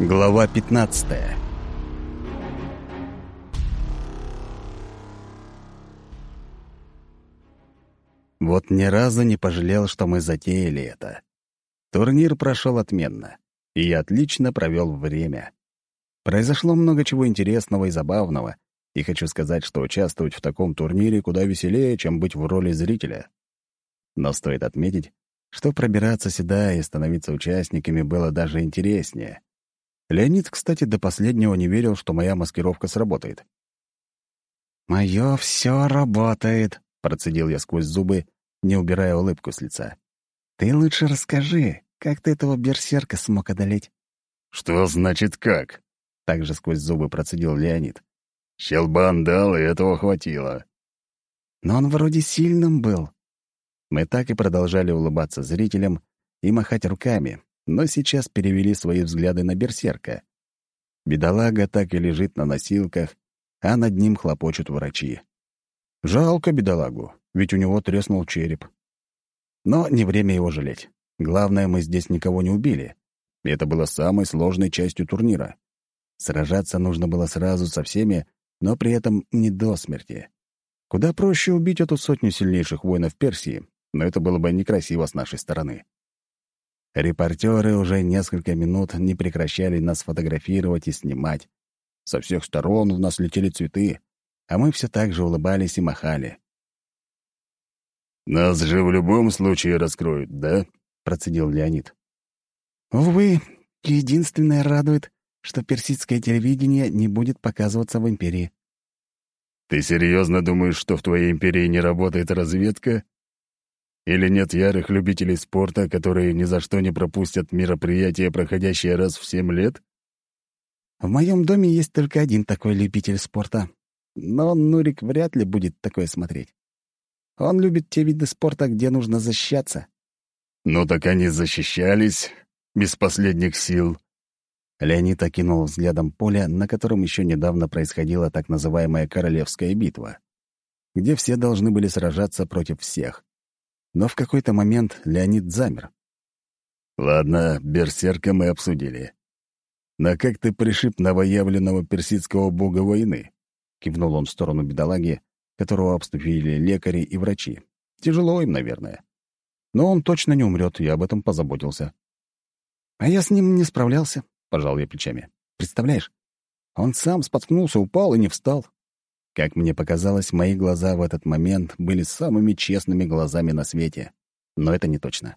Глава 15 Вот ни разу не пожалел, что мы затеяли это. Турнир прошел отменно, и я отлично провел время. Произошло много чего интересного и забавного, и хочу сказать, что участвовать в таком турнире куда веселее, чем быть в роли зрителя. Но стоит отметить, что пробираться сюда и становиться участниками было даже интереснее. Леонид, кстати, до последнего не верил, что моя маскировка сработает. «Моё всё работает», — процедил я сквозь зубы, не убирая улыбку с лица. «Ты лучше расскажи, как ты этого берсерка смог одолеть?» «Что значит как?» — также сквозь зубы процедил Леонид. «Щелбан дал, и этого хватило». «Но он вроде сильным был». Мы так и продолжали улыбаться зрителям и махать руками, но сейчас перевели свои взгляды на берсерка. Бедолага так и лежит на носилках, а над ним хлопочут врачи. Жалко бедолагу, ведь у него треснул череп. Но не время его жалеть. Главное, мы здесь никого не убили. Это было самой сложной частью турнира. Сражаться нужно было сразу со всеми, но при этом не до смерти. Куда проще убить эту сотню сильнейших воинов Персии, но это было бы некрасиво с нашей стороны. Репортеры уже несколько минут не прекращали нас фотографировать и снимать. Со всех сторон в нас летели цветы, а мы все так же улыбались и махали. «Нас же в любом случае раскроют, да?» — процедил Леонид. «Увы, единственное радует, что персидское телевидение не будет показываться в империи». «Ты серьезно думаешь, что в твоей империи не работает разведка?» Или нет ярых любителей спорта, которые ни за что не пропустят мероприятие, проходящее раз в семь лет? В моем доме есть только один такой любитель спорта. Но Нурик вряд ли будет такое смотреть. Он любит те виды спорта, где нужно защищаться. Ну так они защищались без последних сил. Леонид окинул взглядом поле, на котором еще недавно происходила так называемая Королевская битва, где все должны были сражаться против всех. Но в какой-то момент Леонид замер. «Ладно, берсерка мы обсудили. Но как ты пришиб новоявленного персидского бога войны?» Кивнул он в сторону бедолаги, которого обступили лекари и врачи. Тяжело им, наверное. Но он точно не умрет, я об этом позаботился. «А я с ним не справлялся», — пожал я плечами. «Представляешь, он сам споткнулся, упал и не встал. Как мне показалось, мои глаза в этот момент были самыми честными глазами на свете. Но это не точно.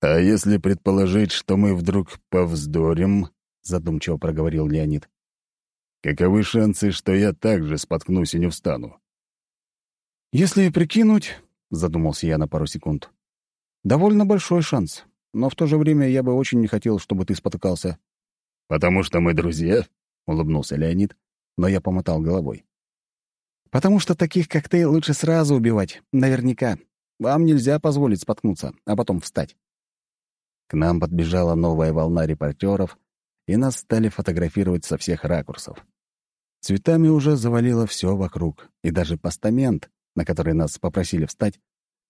«А если предположить, что мы вдруг повздорим?» — задумчиво проговорил Леонид. «Каковы шансы, что я также споткнусь и не встану?» «Если прикинуть», — задумался я на пару секунд, — «довольно большой шанс, но в то же время я бы очень не хотел, чтобы ты спотыкался». «Потому что мы друзья?» — улыбнулся Леонид, но я помотал головой. «Потому что таких, как ты, лучше сразу убивать, наверняка. Вам нельзя позволить споткнуться, а потом встать». К нам подбежала новая волна репортеров, и нас стали фотографировать со всех ракурсов. Цветами уже завалило все вокруг, и даже постамент, на который нас попросили встать,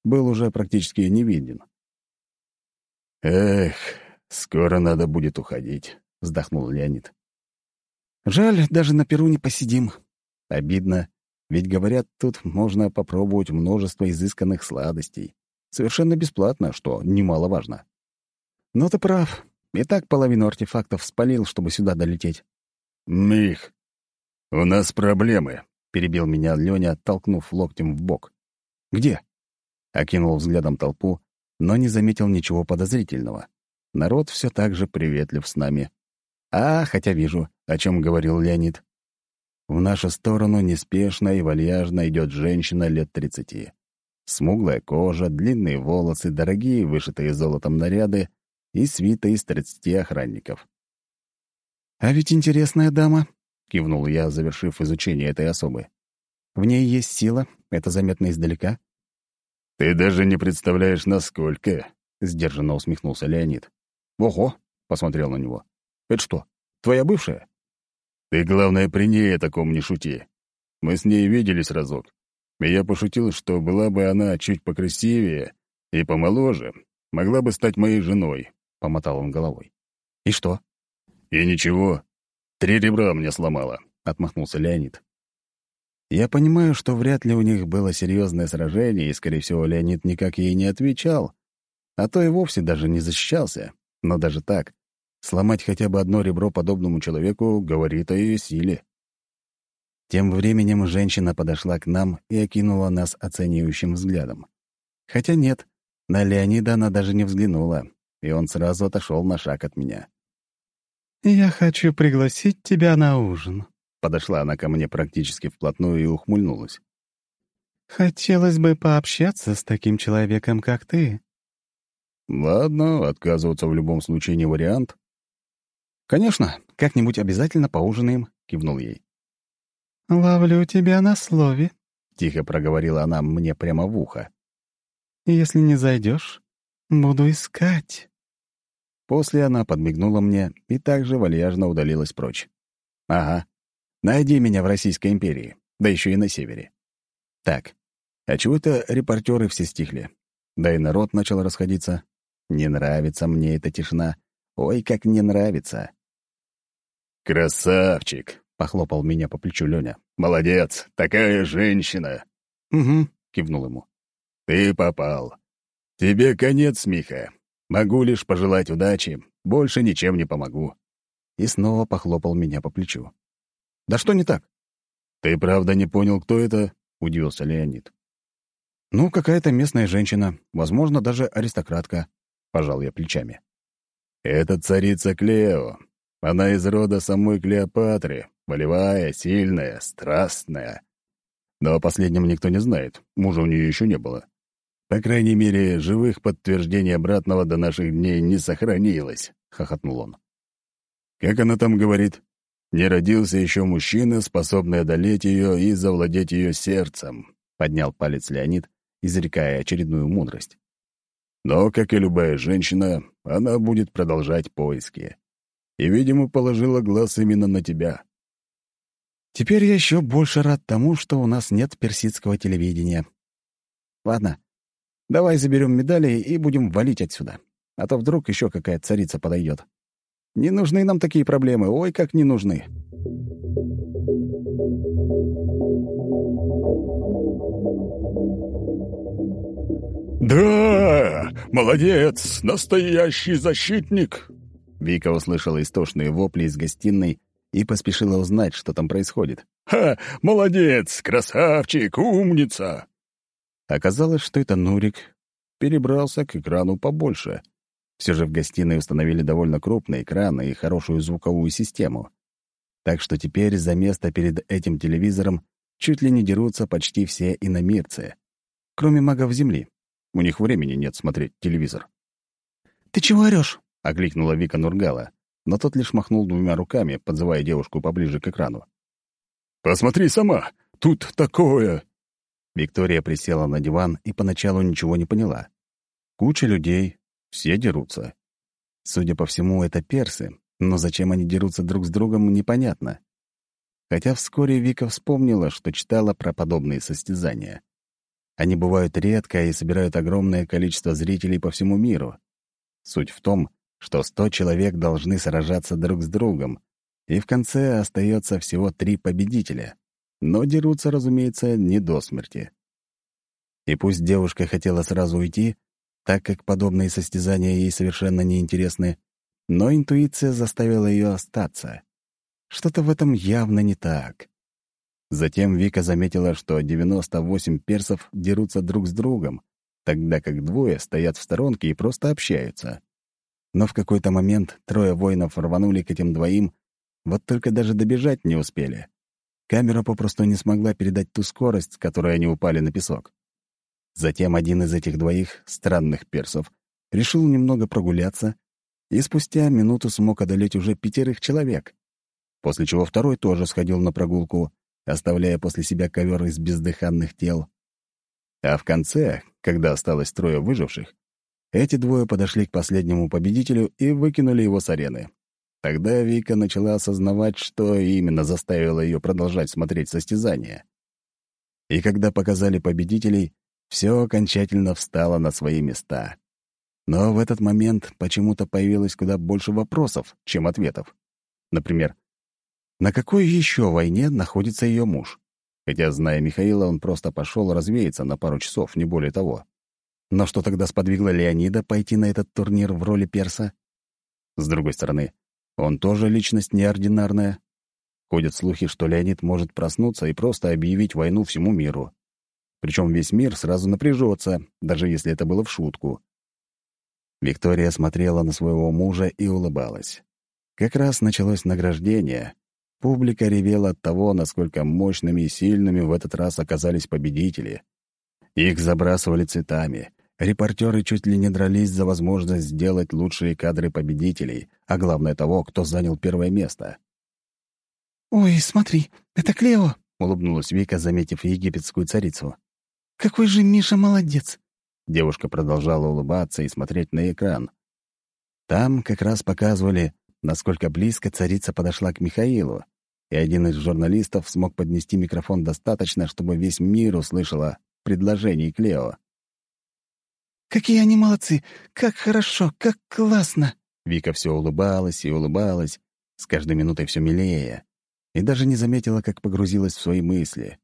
был уже практически не виден. «Эх, скоро надо будет уходить», — вздохнул Леонид. Жаль, даже на перу не посидим. Обидно, ведь, говорят, тут можно попробовать множество изысканных сладостей. Совершенно бесплатно, что немаловажно. Но ты прав. И так половину артефактов спалил, чтобы сюда долететь. «Мих, у нас проблемы», — перебил меня Лёня, толкнув локтем в бок. «Где?» — окинул взглядом толпу, но не заметил ничего подозрительного. Народ все так же приветлив с нами. А, хотя вижу, о чем говорил Леонид. В нашу сторону неспешно и вальяжно идет женщина лет тридцати. Смуглая кожа, длинные волосы, дорогие вышитые золотом наряды и свита из тридцати охранников. «А ведь интересная дама», — кивнул я, завершив изучение этой особы. «В ней есть сила, это заметно издалека». «Ты даже не представляешь, насколько», — сдержанно усмехнулся Леонид. «Ого!» — посмотрел на него. Это что, твоя бывшая? Ты, главное, при ней о таком не шути. Мы с ней виделись разок. И я пошутил, что была бы она чуть покрасивее и помоложе, могла бы стать моей женой, — помотал он головой. И что? И ничего. Три ребра мне сломало», — отмахнулся Леонид. Я понимаю, что вряд ли у них было серьезное сражение, и, скорее всего, Леонид никак ей не отвечал, а то и вовсе даже не защищался. Но даже так, сломать хотя бы одно ребро подобному человеку говорит о ее силе. Тем временем женщина подошла к нам и окинула нас оценивающим взглядом. Хотя нет, на Леонида она даже не взглянула, и он сразу отошел на шаг от меня. «Я хочу пригласить тебя на ужин», Подошла она ко мне практически вплотную и ухмыльнулась. «Хотелось бы пообщаться с таким человеком, как ты». «Ладно, отказываться в любом случае не вариант». «Конечно, как-нибудь обязательно поужинаем», — кивнул ей. «Ловлю тебя на слове», — тихо проговорила она мне прямо в ухо. «Если не зайдешь, буду искать». После она подмигнула мне и также вальяжно удалилась прочь. «Ага, Найди меня в Российской империи, да еще и на севере. Так, а чего-то репортеры все стихли. Да и народ начал расходиться. Не нравится мне эта тишина. Ой, как не нравится. «Красавчик!» — похлопал меня по плечу Леня. «Молодец! Такая женщина!» «Угу», — кивнул ему. «Ты попал. Тебе конец, Миха. Могу лишь пожелать удачи. Больше ничем не помогу». И снова похлопал меня по плечу. Да что не так? Ты правда не понял, кто это? Удивился Леонид. Ну, какая-то местная женщина, возможно, даже аристократка. Пожал я плечами. Это царица Клео. Она из рода самой Клеопатры, волевая, сильная, страстная. Но о последнем никто не знает, мужа у нее еще не было. По крайней мере, живых подтверждений обратного до наших дней не сохранилось, — хохотнул он. Как она там говорит? Не родился еще мужчина, способный одолеть ее и завладеть ее сердцем», — поднял палец Леонид, изрекая очередную мудрость. «Но, как и любая женщина, она будет продолжать поиски. И, видимо, положила глаз именно на тебя». «Теперь я еще больше рад тому, что у нас нет персидского телевидения. Ладно, давай заберем медали и будем валить отсюда, а то вдруг еще какая царица подойдет». Не нужны нам такие проблемы, ой, как не нужны. «Да! Молодец! Настоящий защитник!» Вика услышала истошные вопли из гостиной и поспешила узнать, что там происходит. «Ха! Молодец! Красавчик! Умница!» Оказалось, что это Нурик перебрался к экрану побольше — все же в гостиной установили довольно крупный экран и хорошую звуковую систему. Так что теперь за место перед этим телевизором чуть ли не дерутся почти все иномирцы. Кроме магов Земли. У них времени нет смотреть телевизор. «Ты чего орёшь?» — окликнула Вика Нургала, но тот лишь махнул двумя руками, подзывая девушку поближе к экрану. «Посмотри сама! Тут такое!» Виктория присела на диван и поначалу ничего не поняла. Куча людей, все дерутся. Судя по всему, это персы, но зачем они дерутся друг с другом, непонятно. Хотя вскоре Вика вспомнила, что читала про подобные состязания. Они бывают редко и собирают огромное количество зрителей по всему миру. Суть в том, что сто человек должны сражаться друг с другом, и в конце остается всего три победителя. Но дерутся, разумеется, не до смерти. И пусть девушка хотела сразу уйти, так как подобные состязания ей совершенно неинтересны, но интуиция заставила ее остаться. Что-то в этом явно не так. Затем Вика заметила, что 98 персов дерутся друг с другом, тогда как двое стоят в сторонке и просто общаются. Но в какой-то момент трое воинов рванули к этим двоим, вот только даже добежать не успели. Камера попросту не смогла передать ту скорость, с которой они упали на песок. Затем один из этих двоих, странных персов, решил немного прогуляться и спустя минуту смог одолеть уже пятерых человек, после чего второй тоже сходил на прогулку, оставляя после себя ковер из бездыханных тел. А в конце, когда осталось трое выживших, эти двое подошли к последнему победителю и выкинули его с арены. Тогда Вика начала осознавать, что именно заставило ее продолжать смотреть состязания. И когда показали победителей, все окончательно встало на свои места. Но в этот момент почему-то появилось куда больше вопросов, чем ответов. Например, на какой еще войне находится ее муж? Хотя, зная Михаила, он просто пошел развеяться на пару часов, не более того. Но что тогда сподвигло Леонида пойти на этот турнир в роли перса? С другой стороны, он тоже личность неординарная. Ходят слухи, что Леонид может проснуться и просто объявить войну всему миру. Причем весь мир сразу напряжется, даже если это было в шутку. Виктория смотрела на своего мужа и улыбалась. Как раз началось награждение. Публика ревела от того, насколько мощными и сильными в этот раз оказались победители. Их забрасывали цветами. Репортеры чуть ли не дрались за возможность сделать лучшие кадры победителей, а главное того, кто занял первое место. «Ой, смотри, это Клео!» — улыбнулась Вика, заметив египетскую царицу. «Какой же Миша молодец!» Девушка продолжала улыбаться и смотреть на экран. Там как раз показывали, насколько близко царица подошла к Михаилу, и один из журналистов смог поднести микрофон достаточно, чтобы весь мир услышал о предложении Клео. «Какие они молодцы! Как хорошо! Как классно!» Вика все улыбалась и улыбалась, с каждой минутой все милее, и даже не заметила, как погрузилась в свои мысли.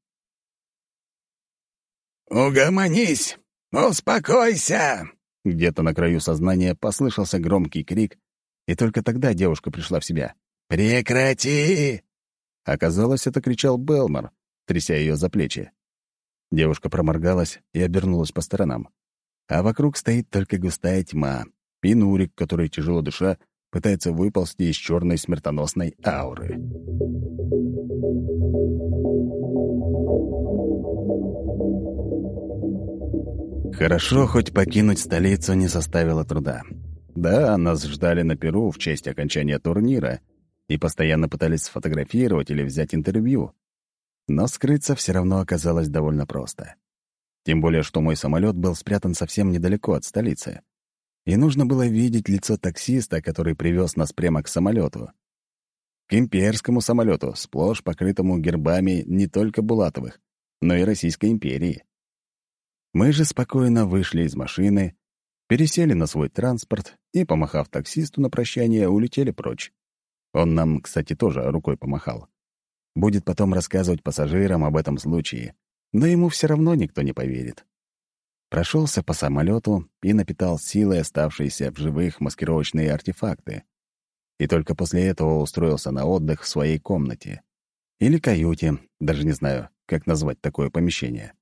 «Угомонись! Успокойся!» Где-то на краю сознания послышался громкий крик, и только тогда девушка пришла в себя. «Прекрати!» Оказалось, это кричал Белмор, тряся ее за плечи. Девушка проморгалась и обернулась по сторонам. А вокруг стоит только густая тьма, и Нурик, который, тяжело дыша, пытается выползти из черной смертоносной ауры. Хорошо, хоть покинуть столицу не составило труда. Да, нас ждали на Перу в честь окончания турнира и постоянно пытались сфотографировать или взять интервью. Но скрыться все равно оказалось довольно просто. Тем более, что мой самолет был спрятан совсем недалеко от столицы. И нужно было видеть лицо таксиста, который привез нас прямо к самолету. К имперскому самолету, сплошь покрытому гербами не только Булатовых, но и Российской империи. Мы же спокойно вышли из машины, пересели на свой транспорт и, помахав таксисту на прощание, улетели прочь. Он нам, кстати, тоже рукой помахал. Будет потом рассказывать пассажирам об этом случае, но ему все равно никто не поверит. Прошелся по самолету и напитал силой оставшиеся в живых маскировочные артефакты. И только после этого устроился на отдых в своей комнате. Или каюте, даже не знаю, как назвать такое помещение.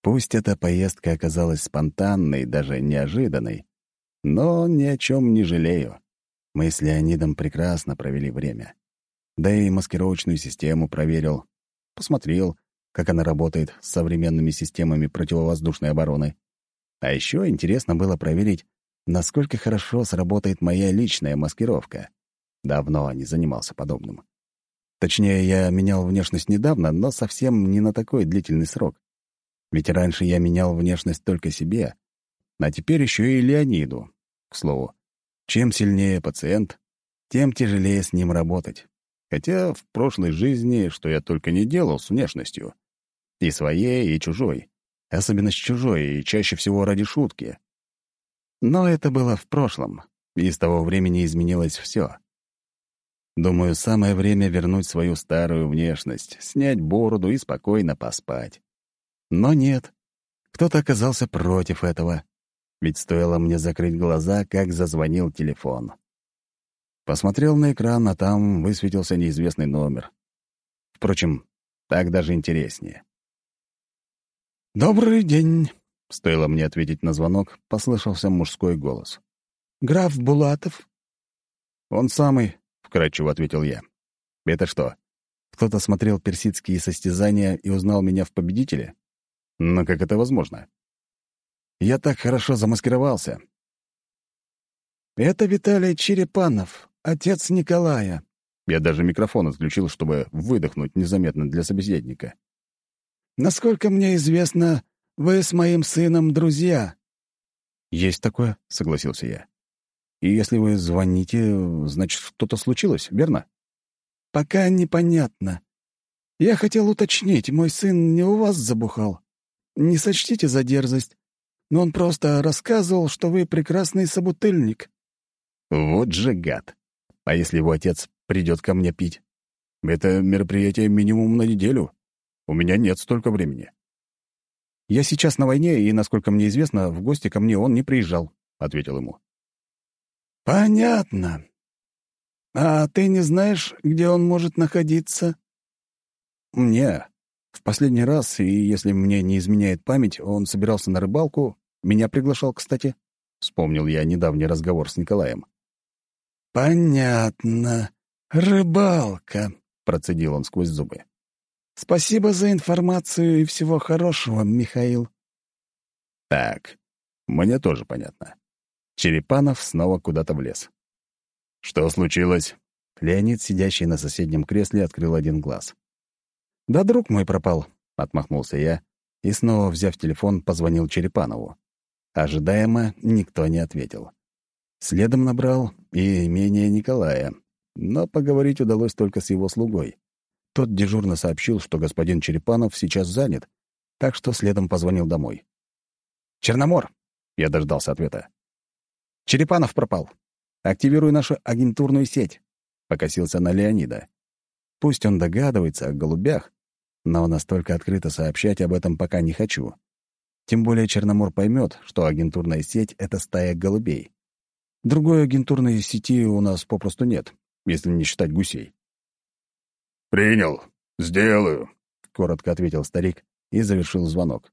Пусть эта поездка оказалась спонтанной, даже неожиданной, но ни о чем не жалею. Мы с Леонидом прекрасно провели время. Да и маскировочную систему проверил, посмотрел, как она работает с современными системами противовоздушной обороны. А еще интересно было проверить, насколько хорошо сработает моя личная маскировка. Давно не занимался подобным. Точнее, я менял внешность недавно, но совсем не на такой длительный срок. Ведь раньше я менял внешность только себе, а теперь еще и Леониду. К слову, чем сильнее пациент, тем тяжелее с ним работать. Хотя в прошлой жизни, что я только не делал с внешностью. И своей, и чужой. Особенно с чужой, и чаще всего ради шутки. Но это было в прошлом, и с того времени изменилось все. Думаю, самое время вернуть свою старую внешность, снять бороду и спокойно поспать. Но нет. Кто-то оказался против этого. Ведь стоило мне закрыть глаза, как зазвонил телефон. Посмотрел на экран, а там высветился неизвестный номер. Впрочем, так даже интереснее. «Добрый день», — стоило мне ответить на звонок, послышался мужской голос. «Граф Булатов?» «Он самый», — вкратчиво ответил я. «Это что, кто-то смотрел персидские состязания и узнал меня в победителе? Но как это возможно? Я так хорошо замаскировался. «Это Виталий Черепанов, отец Николая». Я даже микрофон отключил, чтобы выдохнуть незаметно для собеседника. «Насколько мне известно, вы с моим сыном друзья». «Есть такое», — согласился я. «И если вы звоните, значит, что-то случилось, верно?» «Пока непонятно. Я хотел уточнить, мой сын не у вас забухал?» Не сочтите за дерзость, но он просто рассказывал, что вы прекрасный собутыльник». Вот же гад. А если его отец придет ко мне пить. Это мероприятие минимум на неделю. У меня нет столько времени. Я сейчас на войне, и, насколько мне известно, в гости ко мне он не приезжал, — ответил ему. Понятно. А ты не знаешь, где он может находиться? Не. В последний раз, и если мне не изменяет память, он собирался на рыбалку. Меня приглашал, кстати. Вспомнил я недавний разговор с Николаем. «Понятно. Рыбалка», — процедил он сквозь зубы. «Спасибо за информацию и всего хорошего, Михаил». Так, мне тоже понятно. Черепанов снова куда-то влез. «Что случилось?» Леонид, сидящий на соседнем кресле, открыл один глаз. «Да друг мой пропал», — отмахнулся я и, снова взяв телефон, позвонил Черепанову. Ожидаемо никто не ответил. Следом набрал и имение Николая, но поговорить удалось только с его слугой. Тот дежурно сообщил, что господин Черепанов сейчас занят, так что следом позвонил домой. «Черномор!» — я дождался ответа. «Черепанов пропал. Активируй нашу агентурную сеть», — покосился на Леонида. Пусть он догадывается о голубях, но настолько открыто сообщать об этом пока не хочу. Тем более Черномор поймет, что агентурная сеть — это стая голубей. Другой агентурной сети у нас попросту нет, если не считать гусей. «Принял. Сделаю», — коротко ответил старик и завершил звонок.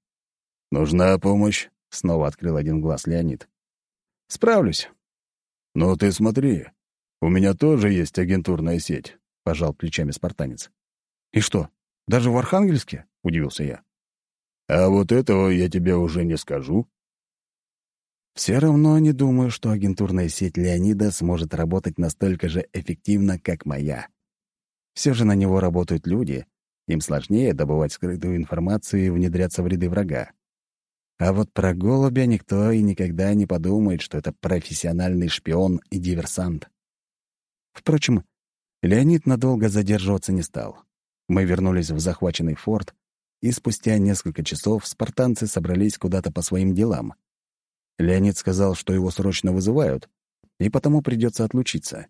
«Нужна помощь?» — снова открыл один глаз Леонид. «Справлюсь». «Ну ты смотри, у меня тоже есть агентурная сеть», — пожал плечами спартанец. «И что, даже в Архангельске?» — удивился я. А вот этого я тебе уже не скажу. Все равно не думаю, что агентурная сеть Леонида сможет работать настолько же эффективно, как моя. Все же на него работают люди, им сложнее добывать скрытую информацию и внедряться в ряды врага. А вот про голубя никто и никогда не подумает, что это профессиональный шпион и диверсант. Впрочем, Леонид надолго задерживаться не стал. Мы вернулись в захваченный форт, и спустя несколько часов спартанцы собрались куда-то по своим делам. Леонид сказал, что его срочно вызывают, и потому придется отлучиться.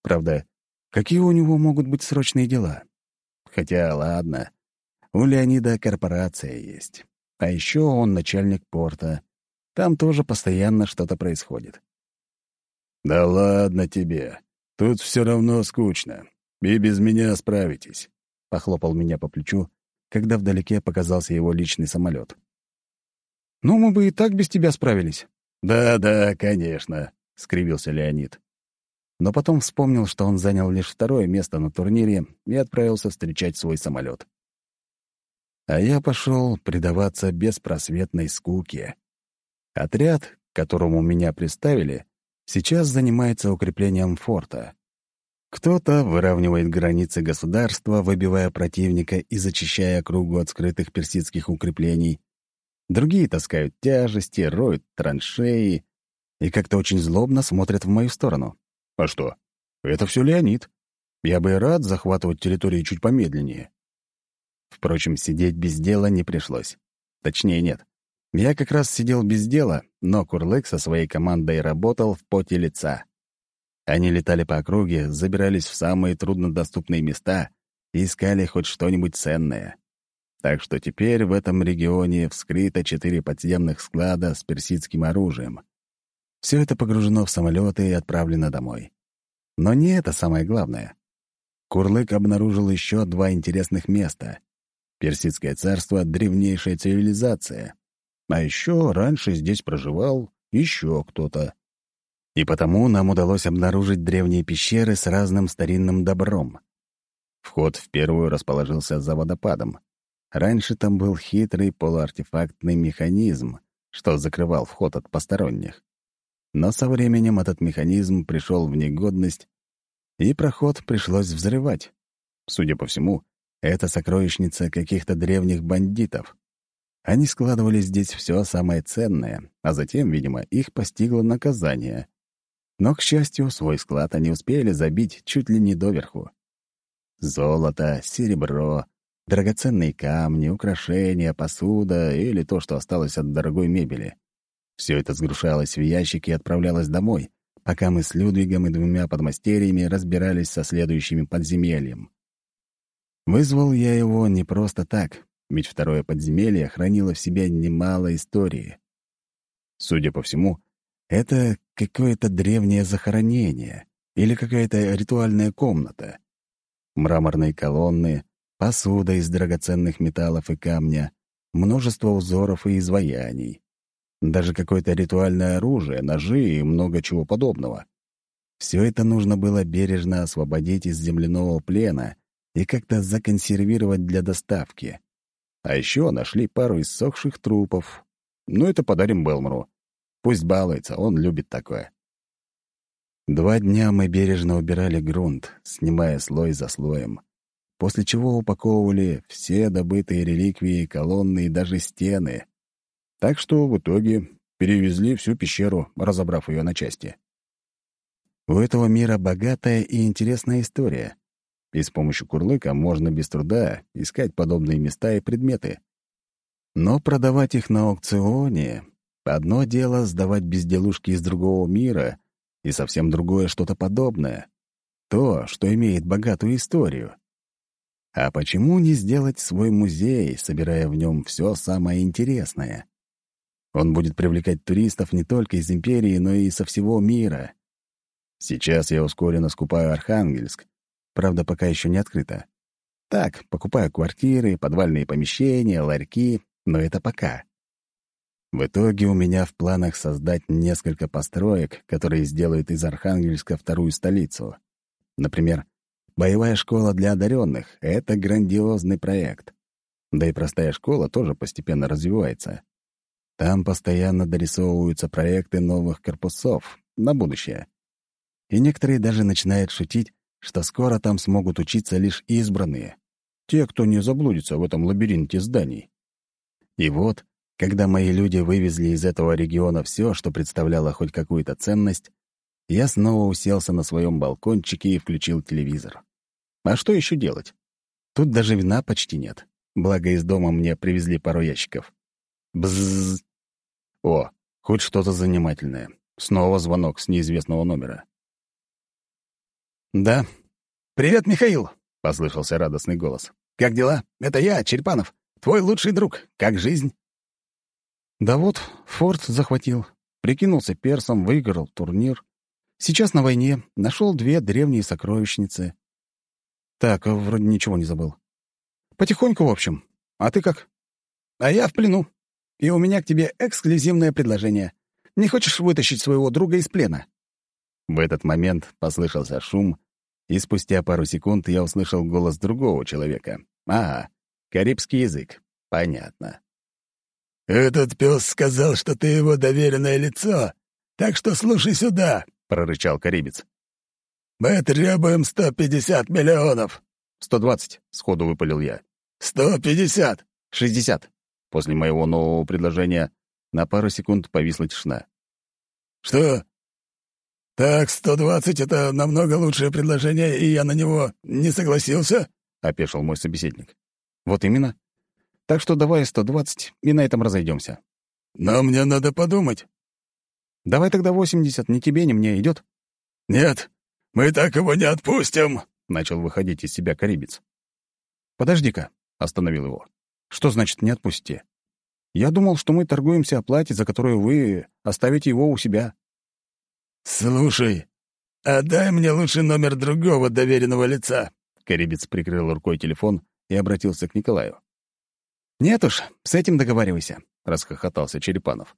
Правда, какие у него могут быть срочные дела? Хотя, ладно, у Леонида корпорация есть. А еще он начальник порта. Там тоже постоянно что-то происходит. «Да ладно тебе. Тут все равно скучно. И без меня справитесь», — похлопал меня по плечу когда вдалеке показался его личный самолет. «Ну, мы бы и так без тебя справились». «Да-да, конечно», — скривился Леонид. Но потом вспомнил, что он занял лишь второе место на турнире и отправился встречать свой самолет. А я пошел предаваться беспросветной скуке. Отряд, которому меня представили, сейчас занимается укреплением форта. Кто-то выравнивает границы государства, выбивая противника и зачищая кругу от скрытых персидских укреплений. Другие таскают тяжести, роют траншеи и как-то очень злобно смотрят в мою сторону. А что? Это все Леонид. Я бы и рад захватывать территории чуть помедленнее. Впрочем, сидеть без дела не пришлось. Точнее, нет. Я как раз сидел без дела, но Курлык со своей командой работал в поте лица. Они летали по округе, забирались в самые труднодоступные места и искали хоть что-нибудь ценное. Так что теперь в этом регионе вскрыто четыре подземных склада с персидским оружием. Все это погружено в самолеты и отправлено домой. Но не это самое главное. Курлык обнаружил еще два интересных места. Персидское царство — древнейшая цивилизация. А еще раньше здесь проживал еще кто-то. И потому нам удалось обнаружить древние пещеры с разным старинным добром. Вход в первую расположился за водопадом. Раньше там был хитрый полуартефактный механизм, что закрывал вход от посторонних. Но со временем этот механизм пришел в негодность, и проход пришлось взрывать. Судя по всему, это сокровищница каких-то древних бандитов. Они складывали здесь все самое ценное, а затем, видимо, их постигло наказание. Но, к счастью, свой склад они успели забить чуть ли не доверху. Золото, серебро, драгоценные камни, украшения, посуда или то, что осталось от дорогой мебели. Все это сгрушалось в ящики и отправлялось домой, пока мы с Людвигом и двумя подмастерьями разбирались со следующим подземельем. Вызвал я его не просто так, ведь второе подземелье хранило в себе немало истории. Судя по всему, это какое-то древнее захоронение или какая-то ритуальная комната. Мраморные колонны, посуда из драгоценных металлов и камня, множество узоров и изваяний. Даже какое-то ритуальное оружие, ножи и много чего подобного. Все это нужно было бережно освободить из земляного плена и как-то законсервировать для доставки. А еще нашли пару иссохших трупов. Ну, это подарим Белмору. Пусть балуется, он любит такое. Два дня мы бережно убирали грунт, снимая слой за слоем, после чего упаковывали все добытые реликвии, колонны и даже стены. Так что в итоге перевезли всю пещеру, разобрав ее на части. У этого мира богатая и интересная история и с помощью курлыка можно без труда искать подобные места и предметы. Но продавать их на аукционе — одно дело сдавать безделушки из другого мира, и совсем другое что-то подобное. То, что имеет богатую историю. А почему не сделать свой музей, собирая в нем все самое интересное? Он будет привлекать туристов не только из империи, но и со всего мира. Сейчас я ускоренно скупаю Архангельск, Правда, пока еще не открыто. Так, покупаю квартиры, подвальные помещения, ларьки, но это пока. В итоге у меня в планах создать несколько построек, которые сделают из Архангельска вторую столицу. Например, боевая школа для одаренных — это грандиозный проект. Да и простая школа тоже постепенно развивается. Там постоянно дорисовываются проекты новых корпусов на будущее. И некоторые даже начинают шутить, что скоро там смогут учиться лишь избранные, те, кто не заблудится в этом лабиринте зданий. И вот, когда мои люди вывезли из этого региона все, что представляло хоть какую-то ценность, я снова уселся на своем балкончике и включил телевизор. А что еще делать? Тут даже вина почти нет. Благо, из дома мне привезли пару ящиков. Бззз. О, хоть что-то занимательное. Снова звонок с неизвестного номера. «Да». «Привет, Михаил!» — послышался радостный голос. «Как дела? Это я, Черепанов, твой лучший друг. Как жизнь?» «Да вот, форт захватил. Прикинулся персом, выиграл турнир. Сейчас на войне. Нашел две древние сокровищницы. Так, вроде ничего не забыл. Потихоньку, в общем. А ты как?» «А я в плену. И у меня к тебе эксклюзивное предложение. Не хочешь вытащить своего друга из плена?» В этот момент послышался шум, и спустя пару секунд я услышал голос другого человека. А, карибский язык. Понятно». «Этот пес сказал, что ты его доверенное лицо, так что слушай сюда», — прорычал карибец. «Мы требуем 150 миллионов». «120», — сходу выпалил я. «150». «60». После моего нового предложения на пару секунд повисла тишина. «Что? «Так, 120 — это намного лучшее предложение, и я на него не согласился?» — опешил мой собеседник. «Вот именно. Так что давай 120, и на этом разойдемся. «Но мне надо подумать». «Давай тогда 80, ни тебе, ни мне идет. «Нет, мы так его не отпустим», — начал выходить из себя карибец. «Подожди-ка», — остановил его. «Что значит «не отпустите»? Я думал, что мы торгуемся о плате, за которую вы оставите его у себя». «Слушай, отдай мне лучше номер другого доверенного лица». Карибец прикрыл рукой телефон и обратился к Николаю. «Нет уж, с этим договаривайся», — расхохотался Черепанов.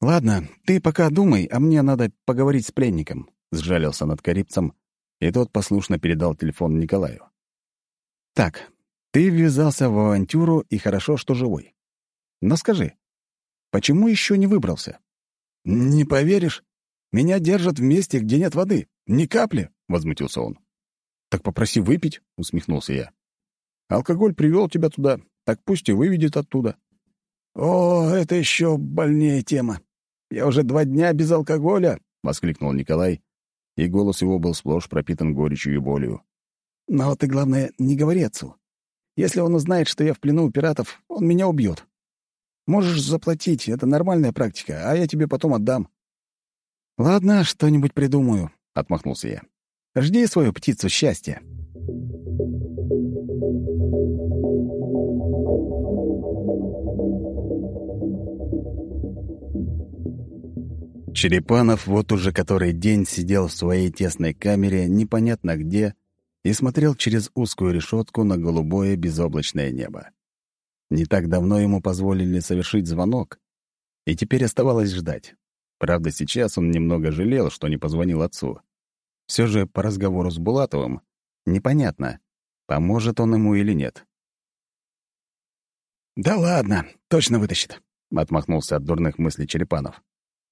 «Ладно, ты пока думай, а мне надо поговорить с пленником», — сжалился над карибцем, и тот послушно передал телефон Николаю. «Так, ты ввязался в авантюру, и хорошо, что живой. Но скажи, почему еще не выбрался?» «Не поверишь, меня держат в месте, где нет воды. Ни капли!» — возмутился он. «Так попроси выпить», — усмехнулся я. «Алкоголь привел тебя туда, так пусть и выведет оттуда». «О, это еще больнее тема. Я уже два дня без алкоголя», — воскликнул Николай, и голос его был сплошь пропитан горечью и болью. «Но ты, главное, не говори отцу. Если он узнает, что я в плену у пиратов, он меня убьет. Можешь заплатить, это нормальная практика, а я тебе потом отдам». «Ладно, что-нибудь придумаю», — отмахнулся я. «Жди свою птицу счастья». Черепанов вот уже который день сидел в своей тесной камере, непонятно где, и смотрел через узкую решетку на голубое безоблачное небо. Не так давно ему позволили совершить звонок, и теперь оставалось ждать. Правда, сейчас он немного жалел, что не позвонил отцу. Все же по разговору с Булатовым непонятно, поможет он ему или нет. «Да ладно, точно вытащит», — отмахнулся от дурных мыслей Черепанов.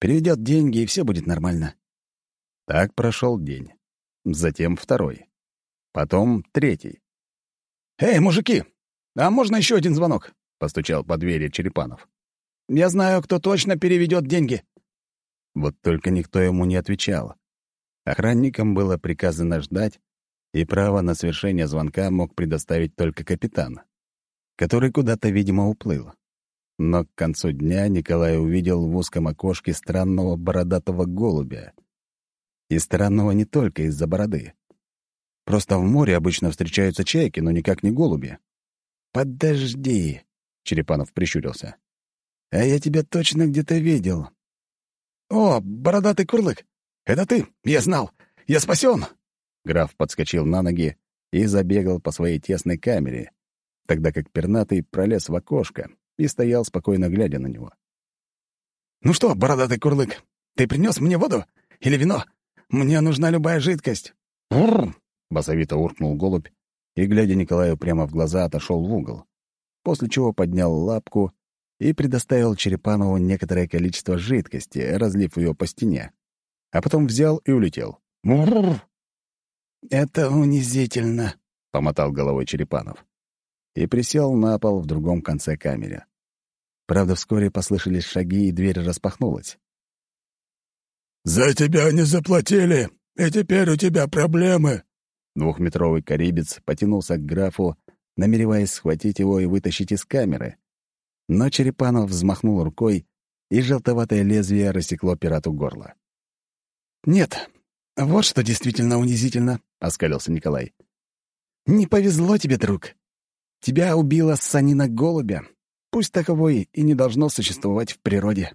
Переведет деньги, и все будет нормально. Так прошел день. Затем второй. Потом третий. «Эй, мужики, а можно еще один звонок?» — постучал по двери Черепанов. «Я знаю, кто точно переведет деньги». Вот только никто ему не отвечал. Охранникам было приказано ждать, и право на совершение звонка мог предоставить только капитан, который куда-то, видимо, уплыл. Но к концу дня Николай увидел в узком окошке странного бородатого голубя. И странного не только из-за бороды. Просто в море обычно встречаются чайки, но никак не голуби. «Подожди», — Черепанов прищурился. «А я тебя точно где-то видел». «О, бородатый курлык! Это ты! Я знал! Я спасен!» Граф подскочил на ноги и забегал по своей тесной камере, тогда как пернатый пролез в окошко, и стоял, спокойно глядя на него. «Ну что, бородатый курлык, ты принес мне воду или вино? Мне нужна любая жидкость». Басовито уркнул голубь и, глядя Николаю прямо в глаза, отошел в угол, после чего поднял лапку и предоставил Черепанову некоторое количество жидкости, разлив ее по стене, а потом взял и улетел. «Это унизительно», — помотал головой Черепанов и присел на пол в другом конце камеры. Правда, вскоре послышались шаги, и дверь распахнулась. «За тебя не заплатили, и теперь у тебя проблемы!» Двухметровый карибец потянулся к графу, намереваясь схватить его и вытащить из камеры. Но Черепанов взмахнул рукой, и желтоватое лезвие рассекло пирату горло. «Нет, вот что действительно унизительно», — оскалился Николай. «Не повезло тебе, друг. Тебя убила санина голубя. Пусть таковой и не должно существовать в природе.